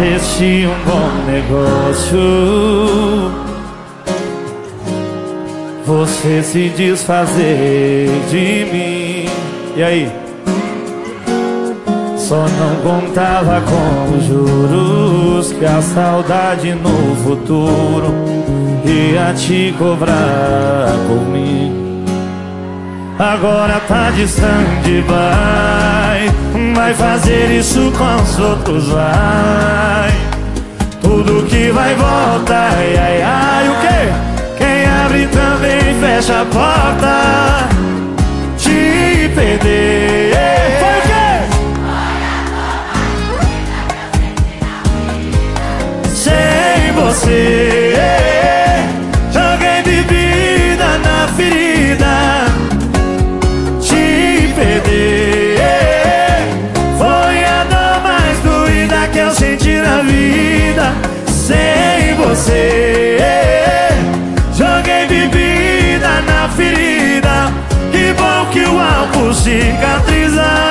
parecia um bom negócio. Você se desfazer de mim. E aí? Só não contava com os juros Que a saudade no futuro Ia te cobrar por mim. Agora tá distante, vai Vai fazer isso com os outros, vai Vai voltar, ai, ai, ai O quê? Quem abre também fecha a porta. Te perder. Você. Joguei bebida na ferida. Te perder. Foi a dor mais doída que eu senti na vida. Sem você Joguei bebida na ferida Que bom que o álcool cicatrizar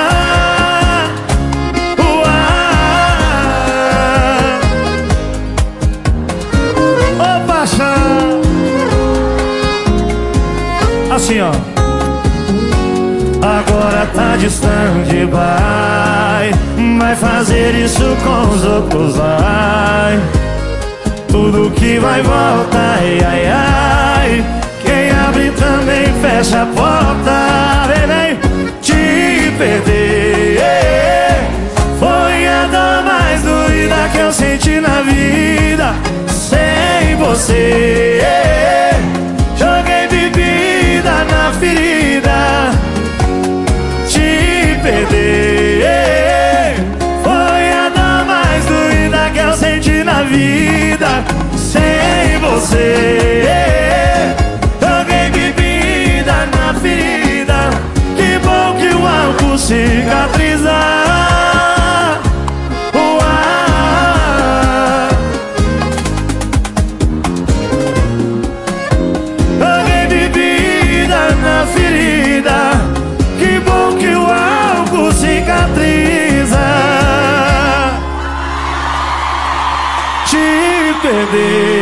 assim, ó. Agora tá distante, vai. Vai fazer isso com os outros, vai. Tudo que vai voltar, ai, ai, ai. Quem abre também fecha a porta, vem, vem, te perder. Foi a dor mais doída que eu senti na vida. Sem você. vida. Joguei bebida na ferida. Que bom que o álcool cicatrizar. Joguei bebida na ferida. Que bom que o álcool cicatriza. te perder.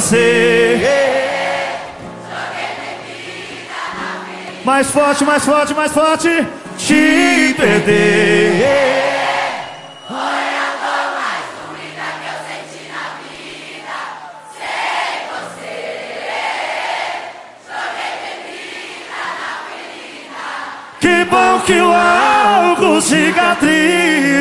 Você. Mais forte, mais forte, mais forte. Te perder. Que bom que o álcool cicatriza